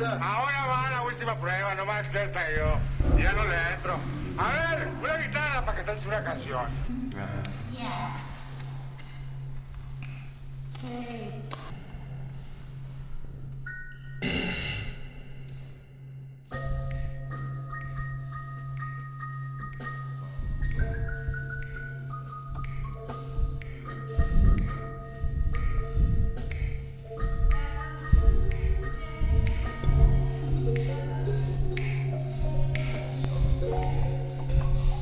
Ahora va la última prueba, no más esta yo. Ya no le entro. A ver, una guitarra para que te una canción. Yeah. once.